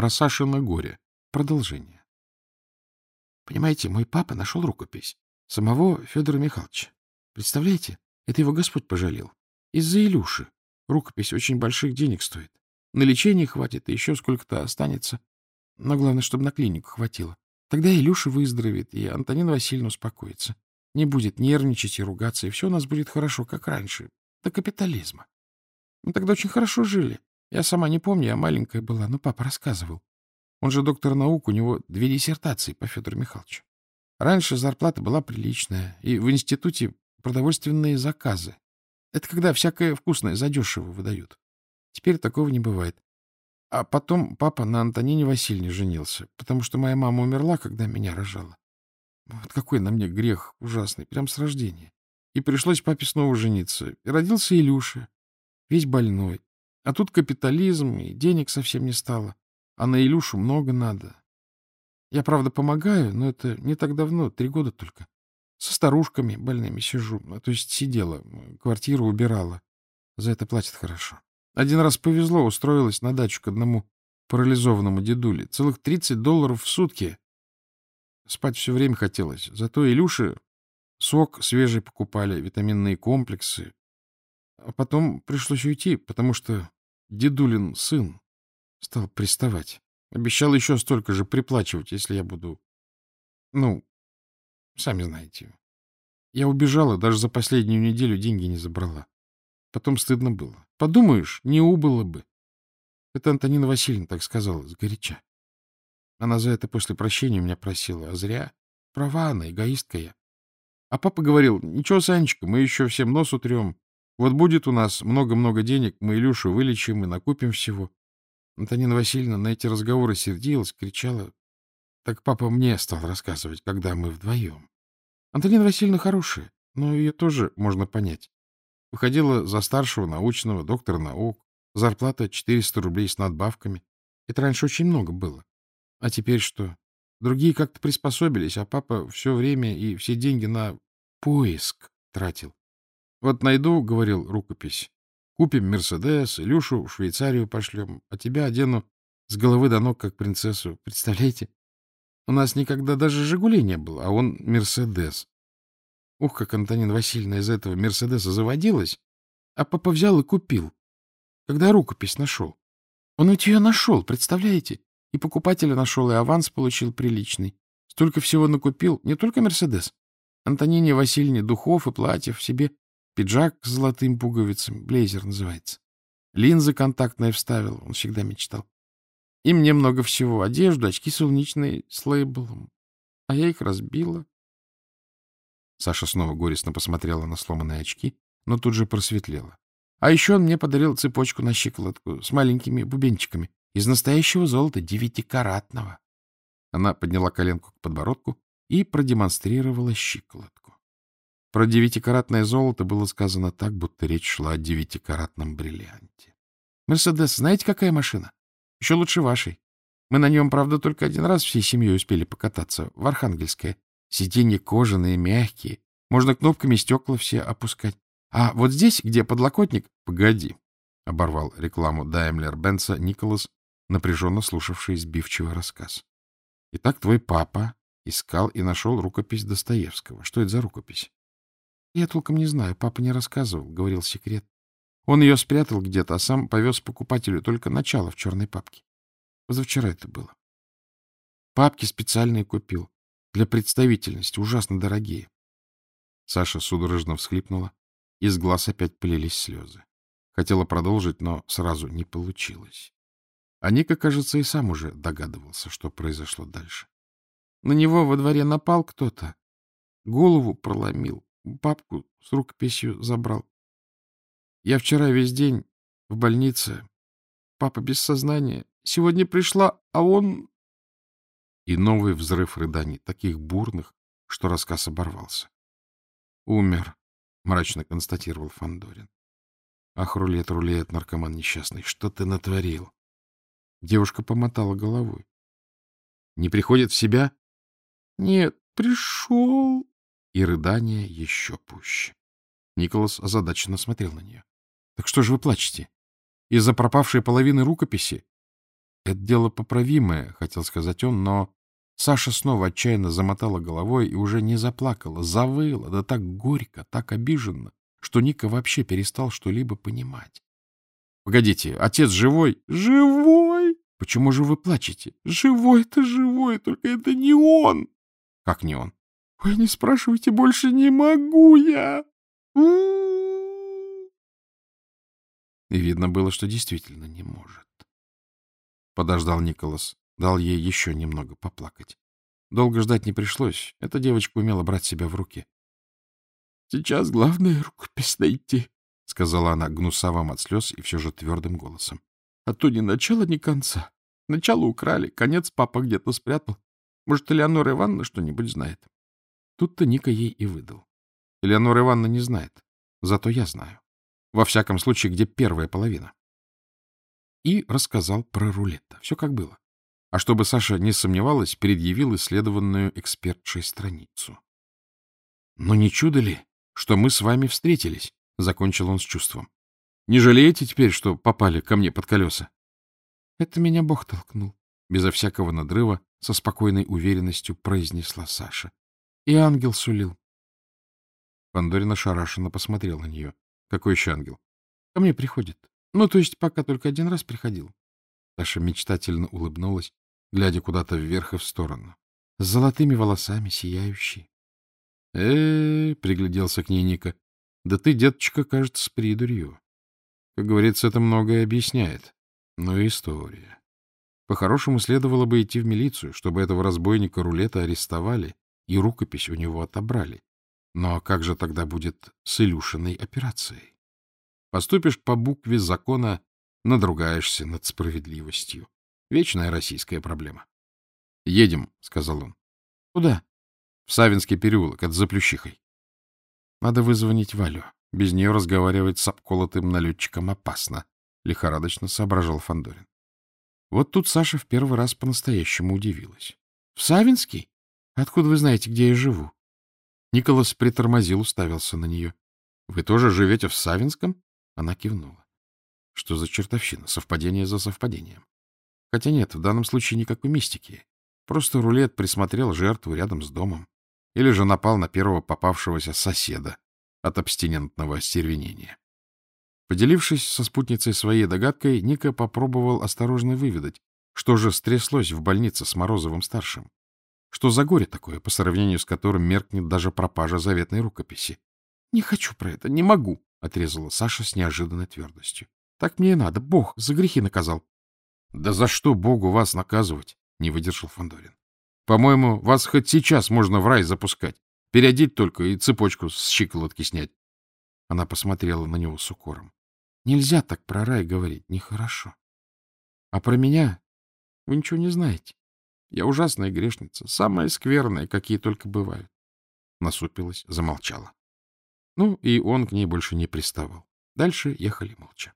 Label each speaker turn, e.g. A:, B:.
A: про Сашино горе. Продолжение. Понимаете, мой папа нашел рукопись самого Федора Михайловича. Представляете, это его Господь пожалел. Из-за Илюши. Рукопись очень больших денег стоит. На лечение хватит, и еще сколько-то останется. Но главное, чтобы на клинику хватило. Тогда Илюша выздоровеет, и Антонина Васильевна успокоится. Не будет нервничать и ругаться, и все у нас будет хорошо, как раньше. До капитализма. Мы тогда очень хорошо жили. Я сама не помню, я маленькая была, но папа рассказывал. Он же доктор наук, у него две диссертации по Федору Михайловичу. Раньше зарплата была приличная, и в институте продовольственные заказы. Это когда всякое вкусное задешево выдают. Теперь такого не бывает. А потом папа на Антонине Васильевне женился, потому что моя мама умерла, когда меня рожала. Вот какой на мне грех ужасный, прям с рождения. И пришлось папе снова жениться. И родился Илюша, весь больной. А тут капитализм, и денег совсем не стало. А на Илюшу много надо. Я, правда, помогаю, но это не так давно, три года только. Со старушками больными сижу, ну, то есть сидела, квартиру убирала. За это платят хорошо. Один раз повезло, устроилась на дачу к одному парализованному дедуле. Целых 30 долларов в сутки. Спать все время хотелось. Зато Илюше сок свежий покупали, витаминные комплексы. А потом пришлось уйти, потому что дедулин сын стал приставать. Обещал еще столько же приплачивать, если я буду... Ну, сами знаете. Я убежала, даже за последнюю неделю деньги не забрала. Потом стыдно было. Подумаешь, не убыло бы. Это Антонина Васильевна так сказала, сгоряча. Она за это после прощения меня просила, а зря. Права она, эгоистка я. А папа говорил, ничего, Санечка, мы еще всем нос утрем. Вот будет у нас много-много денег, мы Илюшу вылечим и накупим всего. Антонина Васильевна на эти разговоры сердилась, кричала. Так папа мне стал рассказывать, когда мы вдвоем. Антонина Васильевна хорошая, но ее тоже можно понять. Выходила за старшего научного, доктора наук, зарплата 400 рублей с надбавками. Это раньше очень много было. А теперь что? Другие как-то приспособились, а папа все время и все деньги на поиск тратил. Вот найду, — говорил рукопись, — купим Мерседес, Илюшу в Швейцарию пошлем, а тебя одену с головы до ног, как принцессу. Представляете? У нас никогда даже «Жигулей» не было, а он Мерседес. Ух, как Антонина Васильевна из этого Мерседеса заводилась, а папа взял и купил, когда рукопись нашел. Он ведь ее нашел, представляете? И покупателя нашел, и аванс получил приличный. Столько всего накупил, не только Мерседес. Антонине Васильевне духов и платьев, себе пиджак с золотым пуговицами, блейзер называется. Линзы контактные вставил, он всегда мечтал. И мне много всего, одежду, очки солнечные с лейблом. А я их разбила. Саша снова горестно посмотрела на сломанные очки, но тут же просветлела. А еще он мне подарил цепочку на щиколотку с маленькими бубенчиками из настоящего золота девятикаратного. Она подняла коленку к подбородку и продемонстрировала щиколотку. Про девятикаратное золото было сказано так, будто речь шла о девятикаратном бриллианте. «Мерседес, знаете, какая машина? Еще лучше вашей. Мы на нем, правда, только один раз всей семьей успели покататься, в Архангельское. Сиденья кожаные, мягкие. Можно кнопками стекла все опускать. А вот здесь, где подлокотник... — Погоди, — оборвал рекламу Даймлер-Бенца Николас, напряженно слушавший сбивчивый рассказ. — Итак, твой папа искал и нашел рукопись Достоевского. Что это за рукопись? — Я толком не знаю. Папа не рассказывал, — говорил секрет. Он ее спрятал где-то, а сам повез покупателю только начало в черной папке. Позавчера это было. Папки специальные купил. Для представительности, ужасно дорогие. Саша судорожно всхлипнула, из глаз опять полились слезы. Хотела продолжить, но сразу не получилось. А Ника, кажется, и сам уже догадывался, что произошло дальше. На него во дворе напал кто-то, голову проломил, папку с рукописью забрал. Я вчера весь день в больнице, папа без сознания. Сегодня пришла, а он и новый взрыв рыданий, таких бурных, что рассказ оборвался. «Умер», — мрачно констатировал Фандорин. «Ах, рулет, рулет, наркоман несчастный, что ты натворил?» Девушка помотала головой. «Не приходит в себя?» «Нет, пришел». И рыдание еще пуще. Николас озадаченно смотрел на нее. — Так что же вы плачете? Из-за пропавшей половины рукописи? Это дело поправимое, хотел сказать он, но Саша снова отчаянно замотала головой и уже не заплакала, завыла, да так горько, так обиженно, что Ника вообще перестал что-либо понимать. — Погодите, отец живой? — Живой! — Почему же вы плачете? — Живой-то живой, только это не он! — Как не он? — Ой, не спрашивайте, больше не могу я! И видно было, что действительно не может. Подождал Николас, дал ей еще немного поплакать. Долго ждать не пришлось. Эта девочка умела брать себя в руки. — Сейчас главное рукопись найти, — сказала она гнусавым от слез и все же твердым голосом. — А то ни начала, ни конца. Начало украли, конец папа где-то спрятал. Может, Элеонора Ивановна что-нибудь знает? Тут-то Ника ей и выдал. Элеонора Ивановна не знает, зато я знаю. Во всяком случае, где первая половина. И рассказал про рулетта. Все как было. А чтобы Саша не сомневалась, предъявил исследованную экспертшей страницу. «Но не чудо ли, что мы с вами встретились?» — закончил он с чувством. «Не жалеете теперь, что попали ко мне под колеса?» «Это меня Бог толкнул», — безо всякого надрыва, со спокойной уверенностью произнесла Саша. «И ангел сулил». Пандорина шарашенно посмотрел на нее. Какой еще ангел? Ко мне приходит. Ну, то есть пока только один раз приходил. Саша мечтательно улыбнулась, глядя куда-то вверх и в сторону. С золотыми волосами, сияющий. э, -э пригляделся к ней Ника. — Да ты, деточка, кажется, с придурью. Как говорится, это многое объясняет. Ну и история. По-хорошему, следовало бы идти в милицию, чтобы этого разбойника рулета арестовали и рукопись у него отобрали. Но как же тогда будет с Илюшиной операцией? Поступишь по букве закона, надругаешься над справедливостью. Вечная российская проблема. — Едем, — сказал он. — Куда? — В Савинский переулок, от Заплющихой. — Надо вызвонить Валю. Без нее разговаривать с обколотым налетчиком опасно, — лихорадочно соображал Фандорин. Вот тут Саша в первый раз по-настоящему удивилась. — В Савинский? Откуда вы знаете, где я живу? Николас притормозил, уставился на нее. — Вы тоже живете в Савинском? Она кивнула. Что за чертовщина? Совпадение за совпадением. Хотя нет, в данном случае никакой мистики. Просто рулет присмотрел жертву рядом с домом. Или же напал на первого попавшегося соседа от абстинентного остервенения. Поделившись со спутницей своей догадкой, Ника попробовал осторожно выведать, что же стряслось в больнице с Морозовым-старшим. Что за горе такое, по сравнению с которым меркнет даже пропажа заветной рукописи? — Не хочу про это, не могу, — отрезала Саша с неожиданной твердостью. — Так мне и надо. Бог за грехи наказал. — Да за что Богу вас наказывать? — не выдержал Фандорин. По-моему, вас хоть сейчас можно в рай запускать. Переодеть только и цепочку с щиколотки снять. Она посмотрела на него с укором. — Нельзя так про рай говорить, нехорошо. А про меня вы ничего не знаете. Я ужасная грешница, самая скверная, какие только бывают. Насупилась, замолчала. Ну, и он к ней больше не приставал. Дальше ехали молча.